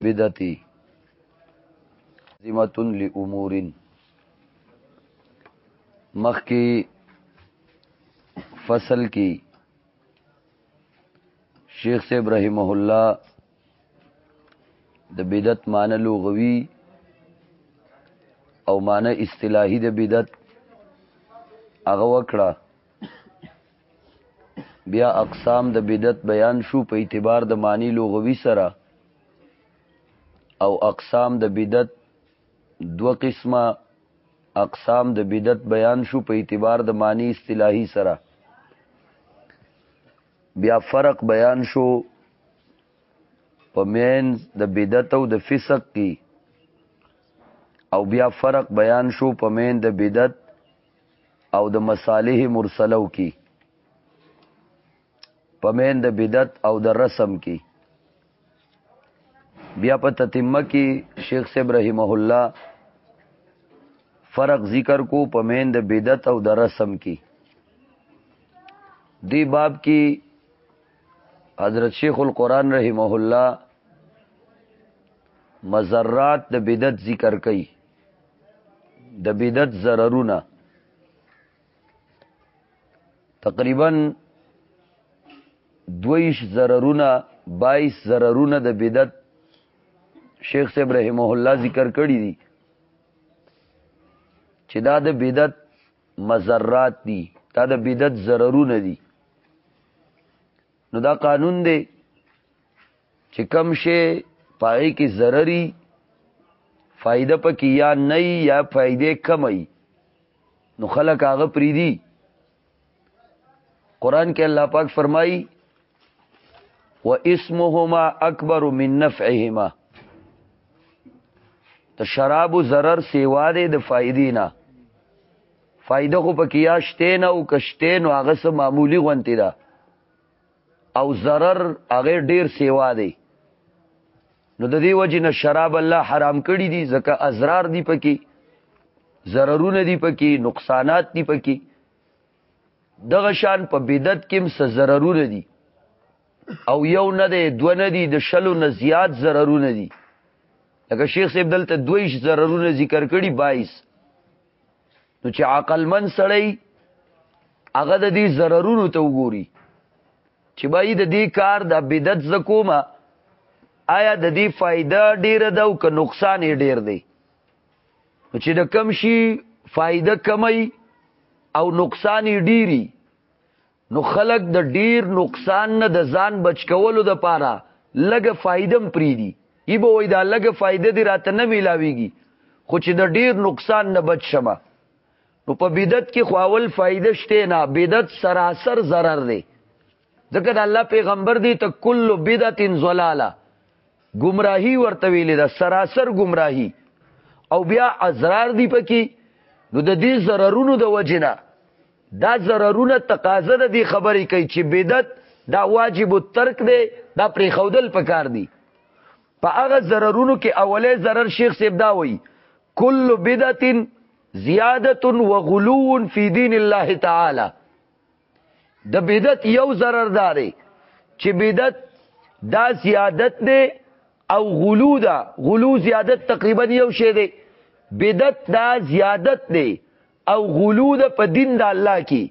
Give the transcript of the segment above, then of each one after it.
بدعتي ذمتن لامور مخکي فصل کې شیخ صاحب رحمه الله د بدعت معنی لغوي او معنی اصطلاحي د بدعت هغه وکړه بیا اقسام د بدعت بیان شو په اعتبار د معنی لغوي سره او اقسام د بدعت دو قسمه اقسام د بدعت بیان شو په اعتبار د معنی اصطلاحي سره بیا فرق بیان شو په مین د بدعت او د فسق کې او بیا فرق بیان شو په مین د بدعت او د مصالح مرسلو کې پمن د بدعت او د رسم کې بیا په تتمه کې شیخ صاحب رحمه الله فرق ذکر کو پمن د بدعت او د رسم کې دی باب کې حضرت شیخ القرآن رحمه الله مزرات د بدعت ذکر کړي د بدعت ضررونه تقریبا دویش ضررونه 22 ضررونه د بدعت شیخ صاحب رحمه الله ذکر کړی دي چې دا د بدعت مزرات دي دا د بدعت ضررونه دي نو دا قانون دی چې کم شي پای کې ضرري فائدہ پکې یا نه یا فائدې کمي نو خلک هغه پریدي قران کې الله پاک فرمایي و اسمهما اکبر من نفعهما ته شراب ضرر سیوا ده د فائدې نه فائدہ خو پکې یا شته نه او کشته نو هغه سه معمولی غونتی ده او zarar هغه ډیر سیوا دی نو د دې وجې نه شراب الله حرام کړی دي ځکه ازرار دی پکې ضررونه دی پکې نقصانات دی پکې دغه شان په بدعت کې هم څه ضررونه دي او یو نه دی دو نه دی د شلو نه زیات ضررونه دي لکه شیخ صاحب دلته دویش ضررونه ذکر کړي 22 نو چې عقل من سړی هغه د دې ضررونو ته وګوري چې بای د دې کار د بدعت زکوما آیا د دې فائدہ ډیره ده او که نقصان یې ډیر دی چې د کم شي فائدہ کمی او نقصان یې ډیری نو خلک د ډیر نقصان نه د ځان بچ کولو د پاره لږه فائدم پریدي ای به وای دا لږه فائده دی راته نه ملاویږي خو چې د ډیر نقصان نه بچ شمه نو په بدعت کې خو اول فائده شته نه بدعت سراسر zarar دی ځکه د الله پیغمبر دی ته کل بدعت ضلاله گمراهی ورته ویل دا سراسر گمراهی او بیا ازرار دی پکې نو د دې ضررونو د وجنه دا ضررونه تقاضا د دې خبرې کوي چې بدعت دا واجب الترک دی دا پرې خودل پکار دی په هغه ضررونو کې اولې ضرر شیخ صاحب دا وایي کل بدعت زیادت و غلو فی دین الله تعالی د بدعت یو ضرر داري چې بدعت دا زیادت دی او غلو دا غلو زیادت تقریبا یو شی دی بدعت دا زیادت دی او غلو ده په دین د الله کې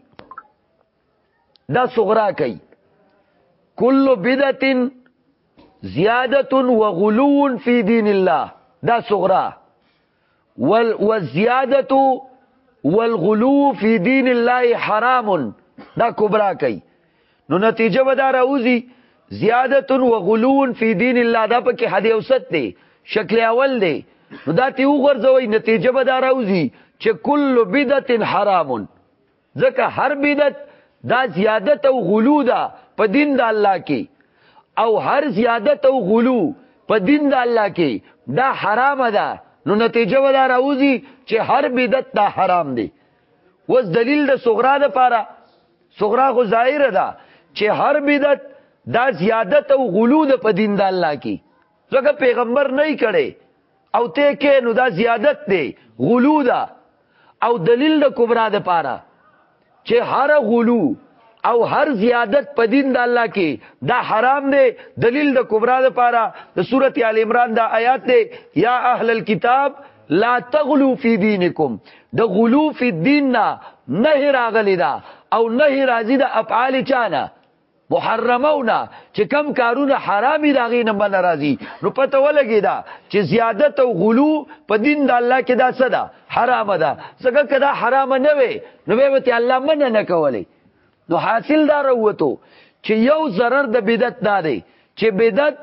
دا صغرا کوي کل بدعت زیادت و غلو فی دین الله دا صغرا والزیادت والغلو فی دین الله حرام دا کبرا کوي نو نتیجه به دا راوځي زیادت و غلون فی دین الله دا پکې حد اوسط دی شکل اول دی نو دا تی وګرځوي نتیجه به دا راوځي چې کل بدعت حرام ځکه هر بدعت دا زیادت او غلو ده په دین د الله کې او هر زیادت او غلو په دین د الله کې دا حرام ده نو نتیجه به دا راوځي چې هر بدعت دا حرام دی وز دلیل د صغرا د پاره صغرا خو ظاهر ده چې هر بدعت دا زیادت او غلو ده په دین د الله کې ځکه پیغمبر نه یې کړي او ته کې نو دا زیادت دی غلو ده او دلیل د کبرا ده پاره چې هر غلو او هر زیادت په دین د الله کې دا حرام دی دلیل د کبرا ده پاره د سورته ال عمران دا آیات دی یا اهل الكتاب لا تغلو فی دینکم د غلو فی الدین نه نه راغلی دا او نه راضی د افعال چانه محرمونه چې کم کارونه حرامي داغې نه من راضي نو پته ولګي دا چې زیادت او غلو په دین د الله کې دا څه ده حرام ده څنګه کدا حرام نه وي نو به وته الله من نه کولی نو حاصل دا وروته چې یو zarar د بدعت نه دی چې بدعت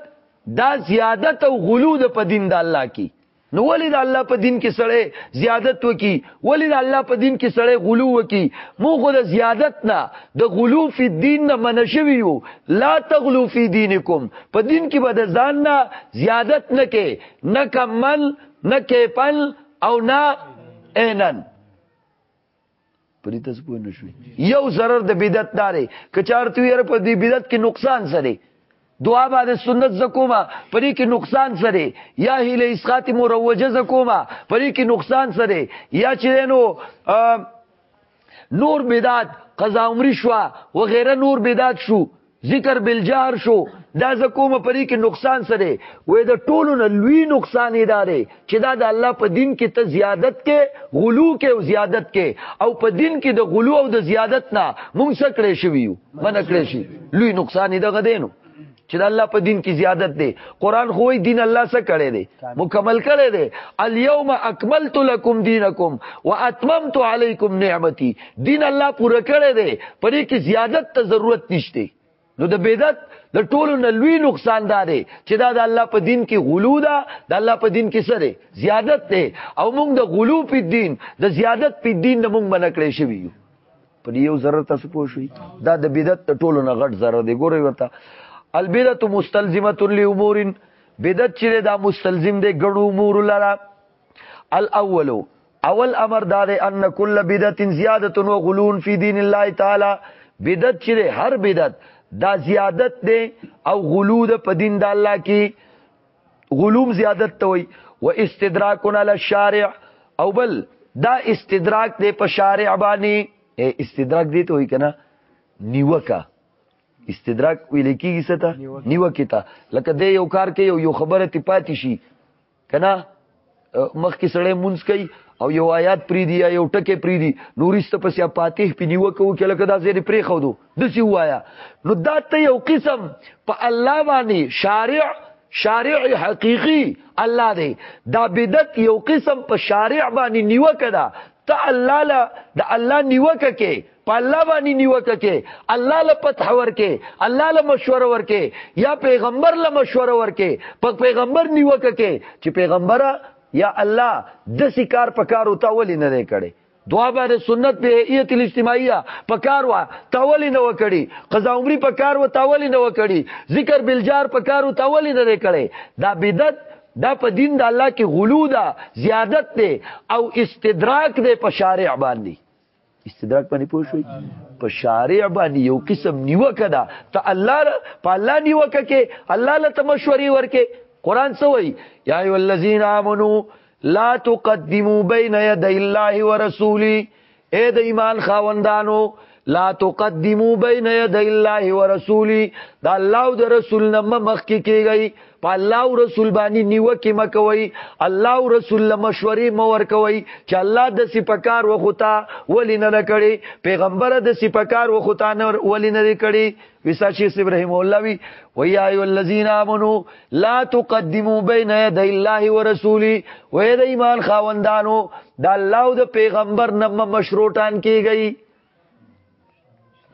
دا زیادت او غلو د په دین د الله کې نو ولې د الله په دین کې سړی زیادت وکي ولې د الله په دین کې سړی غلو وکي موږ خو د زیادت نه د غلو فی دین نه منشوي یو لا تغلو فی دینکم په دین کې به د ځان نه زیادت نه کې نه کمل نه کېپل او نه اینن پرې تاسو پوه نه شوي یو ضرر د بدعت دارې که چارته یې په دې بدعت کې نقصان سره دعا باندې سنت زکوما پرې کې نقصان سره یا هله اسقات مروجه زکوما پرې کې نقصان سره یا چې نو نور بدعت قضا عمر شو وغیرہ نور بدعت شو ذکر بالجهر شو دا زکومه پرې کې نقصان سره وې د ټولو نه لوی نقصان ادارې چې دا د الله په دین کې ته زیادت کې غلو کې او زیادت کې او په دین کې د غلو او د زیادت نه مونږ سکړې شوی یو من کړې شي لوی نقصان دې غدینو چې د الله په دین کې زیادت دی قران خو یې دین الله سره کړی دی مکمل کړی دی الیوم اکملت لکم دینکم واتممت علیکم نعمتي دین الله پوره کړی دی په دې کې زیادت ته ضرورت نشته نو د بدعت د ټولو نه لوی نقصان دا دی چې دا د الله په دین کې غلو ده د الله په دین کې سره زیادت ده او موږ د غلو په دین د زیادت په دین نه موږ باندې کړی شوی یو په یو ضرر تاسو پوه شئ دا د بدعت د ټولو نه غټ ضرر دی ګورئ ورته البدعه مستلزمه لامور بدعت چې دا مستلزم دی ګڼو امور لره الاول اول امر دا دی ان کل بدعت زیادت و غلون فی دین الله تعالی بدعت چې هر بدعت دا زیادت دی او غلو د په دین د الله کې غلوم زیادت ته وي و استدراکنا للشارع او بل دا استدراک دی په شارع باندې استدراک دی ته وي کنه نیوکه استدراک ویل کیږي ستا نیوکه تا لکه د یو کار کې یو خبره تی پاتې شي کنه مخ کې سړی مونږ کوي او یو آیات پری دی یو ټکی پری دی نورست پس یا فاتح په نیو کو کې لکه دا زیر پری خو دو د سی وایا نو دا ته یو قسم په الله باندې شارع شارع حقیقی الله دی دا بدعت یو قسم په شارع باندې نیو کدا ته الله لا د الله نیو کې په الله باندې نیوکه کې الله له فتح ورکه الله له مشوره ورکه یا پیغمبر له مشوره ورکه په پیغمبر نیوکه کې چې پیغمبر یا الله د سکار په کار او تاول نه نه کړي دعا باندې سنت به ایت الاجتماعیه په کار وا تاول نه وکړي قضا عمرې په کار و تاول نه وکړي ذکر بالجار په کار او تاول نه نه کړي دا بدعت دا په دین د الله کې غلو ده زیادت ده او استدراک ده په شارع باندې استدراک باندې پوه شوي په شارع باندې یو قسم نیوکه ده ته الله په الله نیوکه کې الله له تمشوري ورکه قران څه وایي یا ایو الذین آمنو لا تقدمو بین یدی الله ورسولی اے د ایمان خاوندانو لا تقدمو بین یدی الله ورسولی دا الله او د رسول نه مخکې کیږي په الله او رسول باندې نیوکه مکوي الله او رسول له مشورې مور کوي چې الله د سپکار وخوتا ولې نه کړي پیغمبر د سپکار وخوتا نه ولې نه کړي وسا شیخ ابراهیم الله وی و یا ای الذین آمنو لا تقدمو بین ید الله ورسولی و ید ایمان خاوندانو د الله او د پیغمبر نمه مشروطان کیږي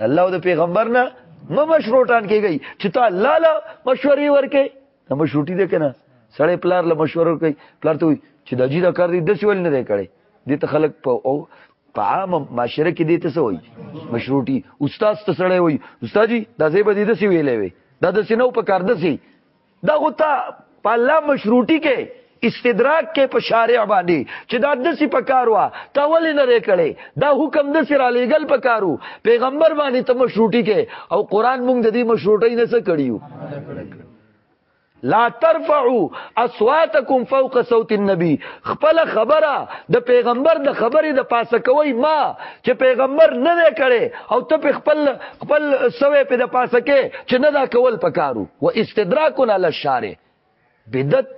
الله او د پیغمبر نه مې مشروطان کېږي چې ته الله له مشورې ورکې ته مشروطي ده کنه سړی پلار له مشورې ورکې پلار ته چې د جی دا کار دې د سیول نه دی کړی دې ته خلک په او په عام معاشره کې دې ته څه وایي مشروطي استاد ته سړی وایي استاد جی دا زه به دې د سیولې وي دا د سینو په کار د سی دا خو ته په الله مشروطي کې استدراک کې په شارع باندې چې دا د سی په کار وا تا ولې نه ریکړې دا حکم د سر علی ګل په کارو پیغمبر باندې ته مشروطي کې او قران موږ د دې مشروطي نه څه کړیو لا ترفعوا اصواتكم فوق صوت النبي خپل خبره د پیغمبر د خبرې د پاسه کوي ما چې پیغمبر نه دی کړي او ته په خپل خپل سوې په د پاسه کې چې نه دا کول پکارو و استدراکون علی الشارع بدعت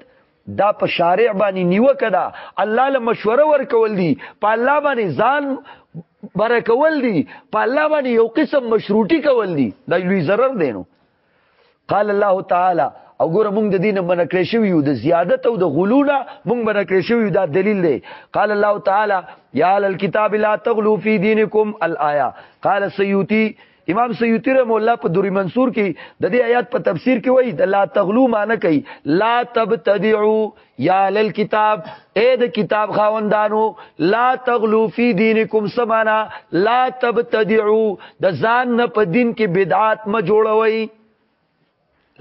دا په شارع باندې نیوکه ده الله له مشوره ورکول دي په الله باندې ځان برکول دي په الله باندې یو قسم مشروطي کول دي دا لوی zarar دی نو قال الله تعالی او ګوره مونږ د دینه منع کړی شو یو د زیادت او د غلونه مونږ منع کړی شو دا دلیل دی قال الله تعالی یا اهل الكتاب لا تغلو فی دینکم الایا قال سیوطی امام سیوطی رحم الله په دوری منصور کې د دې آیات په تفسیر کې وایي د لا تغلو معنی کوي لا تبتدعوا یا لل کتاب اے د کتاب خاوندانو لا تغلو فی دینکم سمانا لا تبتدعو د ځان نه په دین کې بدعات ما جوړوي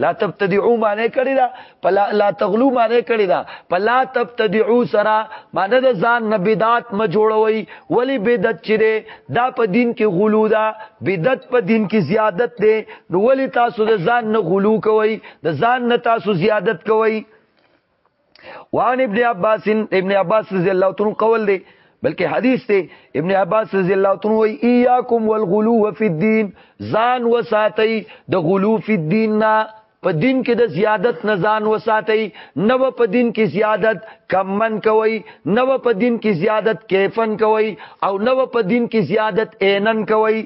لا تبتدعو معنی کړی دا پلا لا تغلو معنی کړی دا پلا تبتدعو سرا معنی د ځان نه بدعات ما جوړوي ولی بدعت چیرې دا په دین کې غلو دا بدعت په دین کې زیادت دی نو ولی تاسو د ځان نه غلو کوي د ځان نه تاسو زیادت کوي وان ابن عباس ابن عباس رضی الله تعالی قول دی بلکې حدیث ته ابن عباس رضی الله تعالی وی ایاکم والغلو فی الدین ځان وساتئ د غلو فی الدین نه په دین کې د زیادت نه ځان وساتئ نو په دین کې زیادت کمن کوي نو په دین کې زیادت کیفن کوي او نو په دین کې زیادت عینن کوي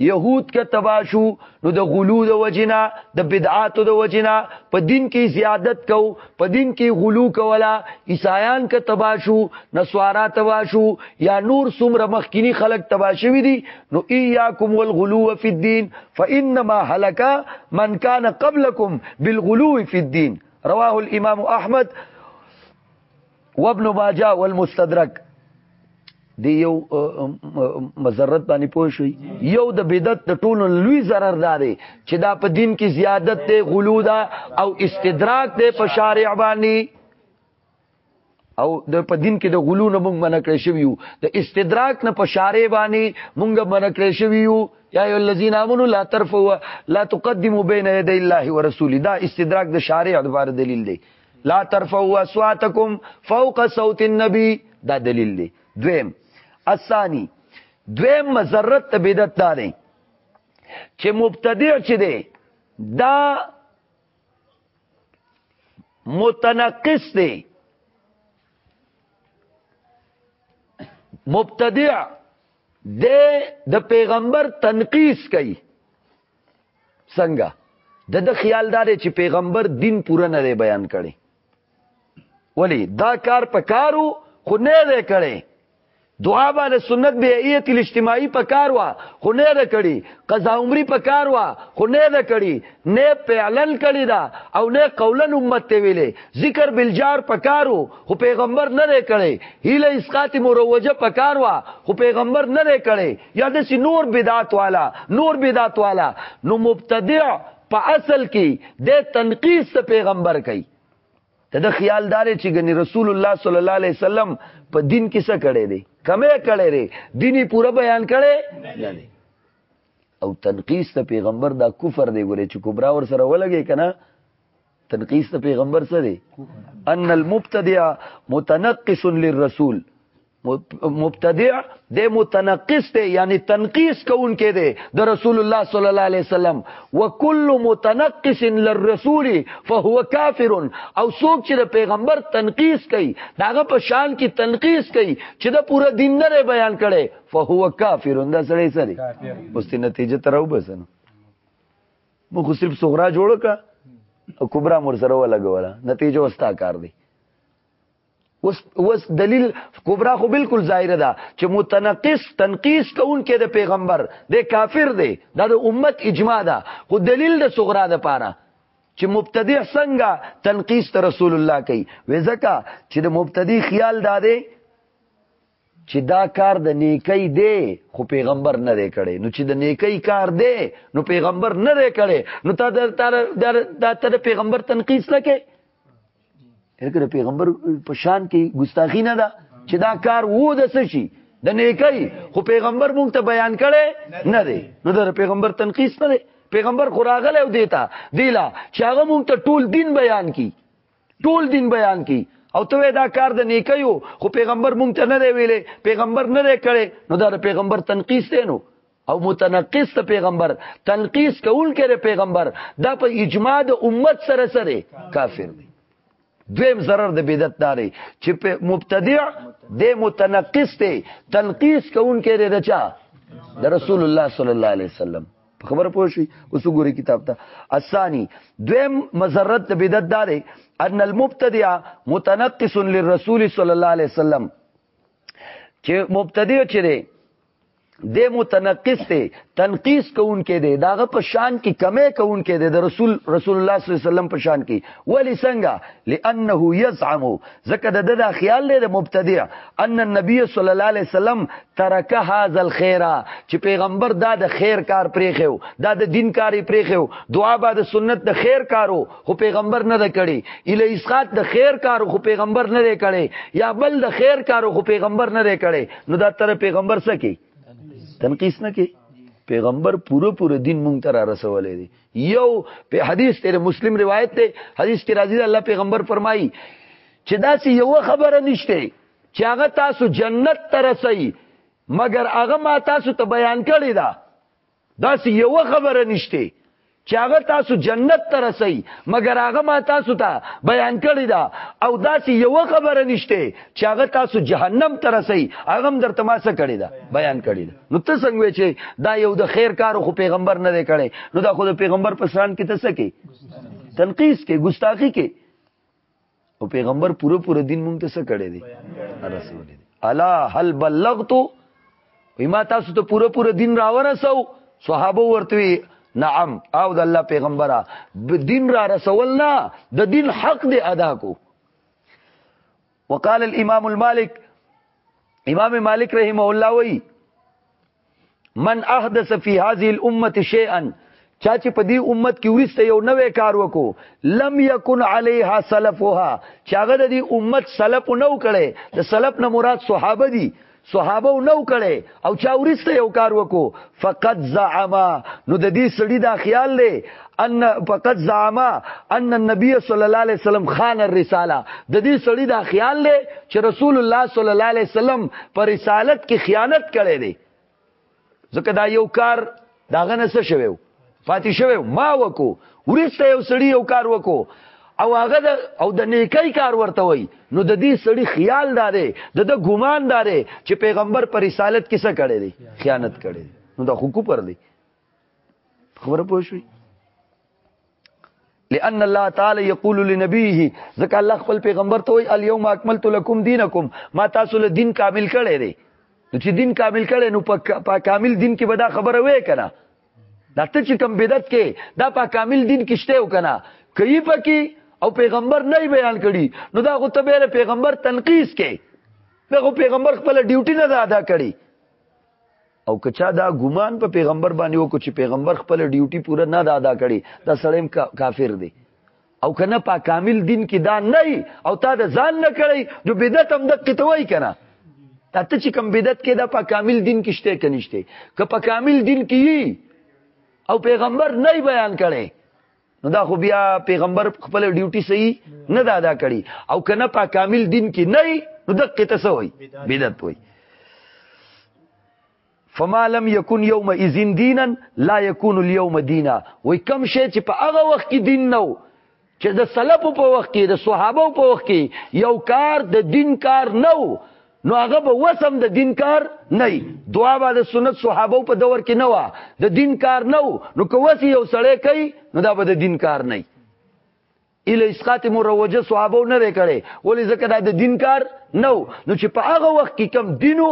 يهود که تبا شو نو د غلو د وجنا د بدعاتو د وجنا په دین کې زیادت کو په دین کې غلو کولا عیسایان که تبا شو نسوارا تبا شو یا نور څومره مخکینی خلق تبا شوی دي نو ایاکم والغلو فی الدین فانما هلك من کان قبلکم بالغلو فی الدین رواه الامام احمد وابن ماجه والمستدرک دی یو مزرت باندې پوه شي یو د بدعت د ټولو لوی zarar دار چې دا په دین کې زیادت ته غلو دا او استدراک ته په شارع باندې او د په دین کې د غلو نه موږ منع کړی شوی یو د استدراک نه په شارع باندې موږ منع کړی شوی یو یا ای الذین آمنوا لا ترفعوا لا تقدموا بین یدی الله ورسوله دا استدراک د شارع د بار دلیل دی لا ترفعوا اصواتکم فوق صوت النبی دا دلیل دی دویم الثانی دویم مزرت ته بدعت دا دی چې مبتدع چې دی دا متنقص دی مبتدع د د پیغمبر تنقیس کوي څنګه د د خیال دار چې پیغمبر دین پوره نه بیان کړي ولی دا کار په کارو خو نه دی کړي دعا باندې سنت به ایت الاجتماعي په کار وا خو نه ده کړي قضا عمري په کار وا خو نه ده کړي نه فعلن کړي دا او نه قولا امت ته ویلې ذکر بالجار په کارو خو پیغمبر نه ده کړي هله اسقات مروجه په کار وا خو پیغمبر نه ده کړي یا د سی نور بدعت والا نور بدعت والا نو مبتدع په اصل کې د تنقیس ته پیغمبر کوي ته د خیال دار چې ګنې رسول الله صلی الله علیه وسلم په دین کې څه کړي دي کمه کړي دي دیني پوره بیان کړي نه دي او تنقیس ته پیغمبر دا کفر دی ګوره چې کبرا ور سره ولګي کنه تنقیس د پیغمبر څه دی ان المبتدع متنقص للرسول مبتدع د متنقص دی یعنی تنقیس کون کې دی د رسول الله صلی الله علیه وسلم وکل متنقص للرسول فهو کافر او څوک چې د پیغمبر تنقیس کوي داغه په شان کې تنقیس کوي چې د پوره دین نه بیان کړي فهو کافر دا سړی سړی اوس نتیجه تر وبسنه موږ خو صرف صغرا جوړ کړه او کبرا مور سره ولګوله نتیجه وستا کار دی وس وس دلیل کبرا خو بالکل ظاهر ده چې متنقص تنقیس کوونکې د پیغمبر د کافر دی دا د امت اجماع ده خو دلیل د صغرا ده پاره چې مبتدی څنګه تنقیس ته رسول الله کوي وځکه چې د مبتدی خیال دا دی چې دا کار د نیکۍ دی خو پیغمبر نه دی کړی نو چې د نیکۍ کار دی نو پیغمبر نه دی کړی نو تا د دا ته د پیغمبر تنقیس لکه هرکه د پیغمبر په شان کې ګستاخی نه ده چې دا کار وو د څه شي د نیکۍ خو پیغمبر مونږ ته بیان کړي نه دی نو د پیغمبر تنقیس نه دی پیغمبر خو راغلی او دیتا دیلا چې هغه مونږ ته ټول دین بیان کی ټول دین بیان کی او ته دا کار د نیکیو خو پیغمبر مونږ ته نه دی ویلې پیغمبر نه دی کړي نو دا د پیغمبر تنقیس دی نو او متنقص ته پیغمبر تنقیس کول کړي پیغمبر دا په اجماع د امت سره سره کافر دی دویم zarar د بدعت داري چې په مبتدع د متنقص ته تنقیس کول کړي د چا د رسول الله صلی الله علیه وسلم په خبره پوه شئ اوس وګورئ کتاب ته الثاني دویم مزرت د بدعت دا دی ان المبتدع متنقص للرسول صلی الله علیه وسلم چې مبتدع چې دی د متنقص ته تنقیس کوونکې دی داغه په شان کې کمې کوونکې دی د رسول رسول الله صلی الله علیه وسلم په شان کې ولی څنګه لانه یزعم ځکه د ده دا خیال دی د مبتدع ان النبي صلی الله علیه وسلم ترک هاذ الخير چې پیغمبر دا د خیر کار پریخو دا د دین کاری پریخو دعا به د سنت د خیر کارو خو پیغمبر نه د کړي اله اسقات د خیر کارو خو پیغمبر نه د کړي یا بل د خیر کارو خو پیغمبر نه د کړي نو دا تر پیغمبر سکی تنقیس نه کی پیغمبر پوره پوره دین مونږ ته را رسولې دي یو په حدیث تیر مسلم روایت ته حدیث کې راځي الله پیغمبر فرمایي چې دا سی یو خبره نشته چې هغه تاسو جنت ته رسي مګر هغه ما تاسو ته بیان کړی دا دا سی یو خبره نشته چې هغه تاسو جنت ته رسي مګر هغه ما تاسو ته بیان کړی دا او دا سی یو خبره نشته چې هغه تاسو جهنم ته رسي هغه درته ما څه کړی دا بیان کړی دا نو ته څنګه چې دا یو د خیر کار خو پیغمبر نه دی کړی نو دا خو د پیغمبر په شان کې ته سکے تنقیس کې ګستاخی کې او پیغمبر پوره پوره دین مونږ ته څه کړی دی رسول دی الا هل بلغت وما تاسو ته پوره پوره دین راورسو صحابه ورته نعم او د الله پیغمبره دین را رسول نه د دین حق دی ادا کو وقال الامام المالک امام مالک رحمه الله وی من احدث فی هذه الامه شیئا چا چې په دې امت کې ورسته یو نوې کار وکړو لم یکن علیها سلفها چې هغه د دې امت سلف نو کړي د سلف نه مراد صحابه دي صحابه نو کړي او چا ورسته یو کار وکړو فقط زعما نو د دې سړي دا خیال دی ان فقط زعما ان النبي صلی الله علیه وسلم خان الرساله د دې سړي دا خیال دی چې رسول الله صلی الله علیه وسلم پر رسالت کې خیانت کړي دی ځکه دا یو کار دا غنه څه شوی پاتې شوی ما وکو ورسته یو سړی یو کار وکو او هغه د او د نیکي کار ورته وای نو د دې سړی خیال دارې د د ګمان دارې چې پیغمبر پر رسالت کیسه کړي دي خیانت کړي نو د حقوق پر دي خبره پوه شوي لأن الله تعالی یقول لنبیه ځکه الله خپل پیغمبر ته وی الیوم اکملت لکم دینکم ما تاسو له دین کامل کړی دی نو چې دین کامل کړي نو په کامل دین کې به دا خبره وې کنه دا ته چې کم بدعت کې دا په کامل دین کې شته وکنه کوي پکې او پیغمبر نه بیان کړي نو دا غو ته به پیغمبر تنقیس کې دا غو پیغمبر خپل ډیوټي نه ادا کړي او که چا دا ګمان په پیغمبر باندې وکړو چې پیغمبر خپل ډیوټي پوره نه دا ادا کړي دا سړی کافر دی او کنه په کامل دین کې دا نه او تا د ځان نه کړی نو بدعت هم د قتوی کنه ته چې کم بدعت کې دا په کامل دین کې شته کنيشته که په کامل دین کې او پیغمبر نه بیان کړي نو دا خو بیا پیغمبر خپل ډیوټي صحیح نه دا ادا کړي او کنه په کامل دین کې نه نو دقه ته سوې بدعت وای فما لم يكن يوم اذن دینا لا يكون اليوم دینا وای کم شي چې په هغه وخت کې دین نو چې د سلف په وخت کې د صحابه په وخت کې یو کار د دین کار نو نو هغه به وسم د دین کار نه دعا به د سنت صحابه په دور کې نه و د دین کار نه نو که وسی یو سړی کوي نو دا به د دین کار نه ال اسقات مروجه صحابه نه وکړي ولې ځکه دا د دین کار نه نو چې په هغه وخت کې کم دینو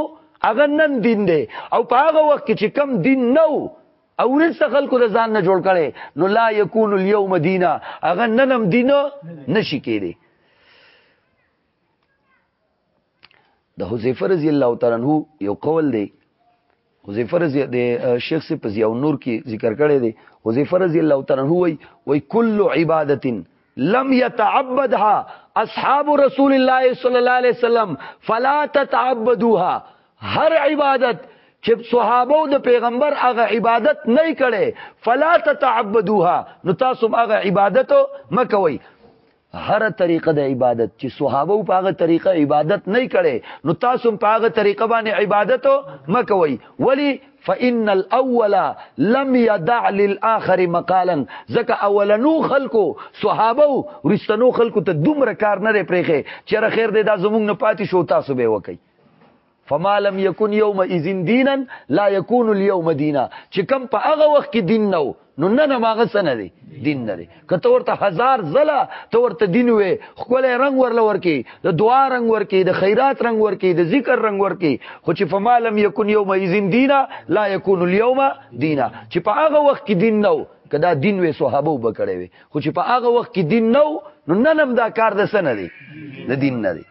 هغه نن دین دی او په هغه وخت کې چې کم دین نه او ورس خلکو د ځان نه جوړ کړي نو لا یکون اليوم دینا هغه ننم دینو نشی کېږي د حذیفه رضی الله تعالی عنہ یو قول دی حذیفه رضی د شیخ سے پزیا نور کې ذکر کړی دی حذیفه رضی الله تعالی عنہ وای وای کل عبادت لم يتعبدها اصحاب رسول الله صلی الله علیه وسلم فلا تتعبدوها هر عبادت چې صحابه او د پیغمبر هغه عبادت نه کړي فلا تتعبدوها نو تاسو هغه عبادت مکوئ هر طریقه د عبادت چې صحابه په هغه طریقه عبادت نه کړي نو تاسو په هغه طریقه باندې عبادت مکوي ولی فإن الأول لم يدع للآخر مقالا ځکه اولنو خلکو صحابه ورستنو خلکو ته دومره کار نه پرېخي چې خیر دې دا زمونږ نه پاتې شو تاسو به وکړي فما لم يكن يوم اذن دينا لا يكون اليوم دينا چې کم په هغه وخت کې دین نو نو نه نه ماغه سن دی دین نه دی که تور ته هزار زلا تور ته دین وې خپل رنگ ورل ورکی د دعا رنگ ورکی د خیرات رنگ ورکی د ذکر رنگ ورکی خو چې فما لم يكن يوم اذن دينا لا يكون اليوم دينا چې په هغه وخت کې دین نو کدا دین وې صحابه وبکړې وې خو چې په هغه وخت کې دین نو نو نن هم دا کار د سن دی د دین نه دی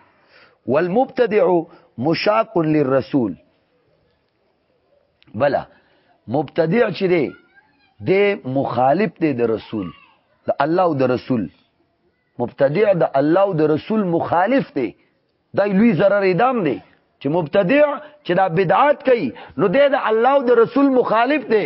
والمبتدع مشاق للرسول بلا مبتدع چې دی د مخالف دی د رسول د الله او د رسول مبتدع د الله او د رسول مخالف دی دا لوی zarar ادم دی چې مبتدع چې دا بدعات کوي نو د الله او د رسول مخالف دی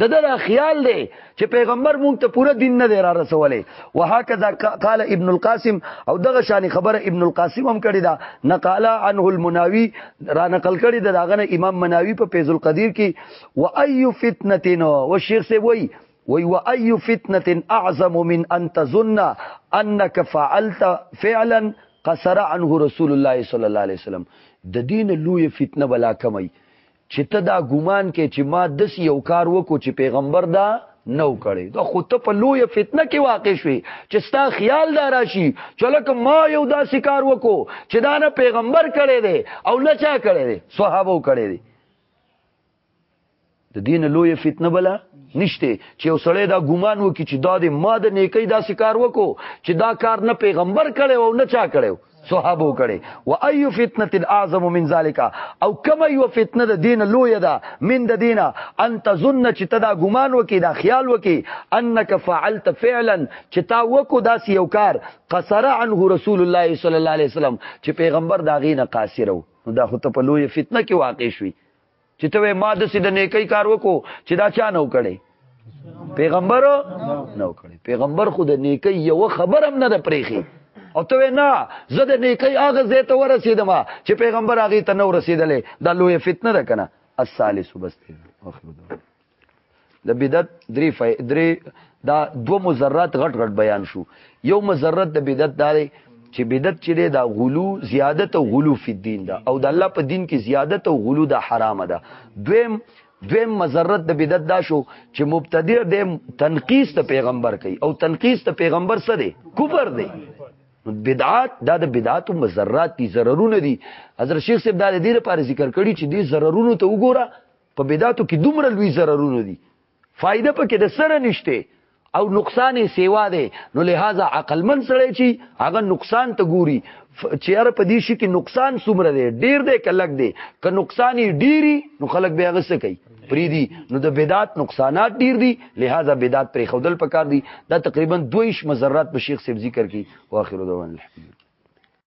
د ده دا خیال دی چې پیغمبر مونږ ته پوره دین نه دی را رسولی وهکذا قال ابن القاسم او دغه شان خبره ابن القاسم هم کړی دا نقالا عنه المناوی را نقل کړی دا دغه امام مناوی په فیض القدیر کې و اي فتنه و شیخ سی وای وی و اي فتنه اعظم من ان تظن انك فعلت فعلا قصر عنه رسول الله صلی الله علیه وسلم د دین لوی فتنه بلا کمای چې ته دا ګومان کوې چې ما داسې یو کار وکړو چې پیغمبر دا نه و کړی دا خو ته په لویه فتنه کې واقع شوې چې ستا خیال دا راشي چې لکه ما یو داسې کار وکړو چې دا نه پیغمبر کړی دی او نه چا کړی دی صحابه کړی دی د دین لویه فتنه بله نشته چې یو سړی دا ګومان وکړي چې دا د ما د نیکۍ داسې کار وکړو چې دا کار نه پیغمبر کړی او نه چا کړی صحابو کړي و اي فتنه الاعظم من ذالک او کما یو فتنه د دین لوی ده من د دینه ان تظن چې تدا ګمان وکي دا خیال وکي انک فعلت فعلا چې تا وکو داس یو کار قصر عنه رسول الله صلی الله علیه وسلم چې پیغمبر دا غینه قاصرو دا خو ته په لوی فتنه کې واقع شوي چې ته وې ما د سې د نیکی کار وکړو چې دا چا نو کړي پیغمبر نو کړي پیغمبر خو د نیکی یو خبر هم نه د پریخي او ته نه زه د نیکی هغه زه ته ورسېدم چې پیغمبر هغه ته نو رسیدلې دا لوی فتنه ده کنه الثالث بس اخر د بدعت درې فای درې دا دو مزرات غټ غټ بیان شو یو مزرات د بدعت دا دی چې بدعت چې دی دا غلو زیادت او غلو فی الدین دا او د الله په دین کې زیادت او غلو دا حرام ده دویم دویم مزرت د بدعت دا شو چې مبتدی د تنقیس ته پیغمبر کوي او تنقیس ته پیغمبر څه دی کفر دی بدعات دا د بدعات او مزرات دي ضررونه دي حضرت شیخ صاحب دا د دې لپاره ذکر کړی چې دې ضررونو ته وګوره په بدعتو کې دومره لوی ضررونه دي فائدہ پکې د سره نشته او نقصان یې سیوا دی نو لہذا عقل من سره چی هغه نقصان ته ګوري چې هر په دې شي کې نقصان څومره دی ډیر دی کلک دی که نقصان یې ډیری نو خلک به هغه څه کوي پریدي نو د بدعت نقصانات ډیر دي لہذا بدعت پرې خودل پکار دي دا تقریبا دویش مزرات په شیخ صاحب ذکر کی واخر دوان الحمد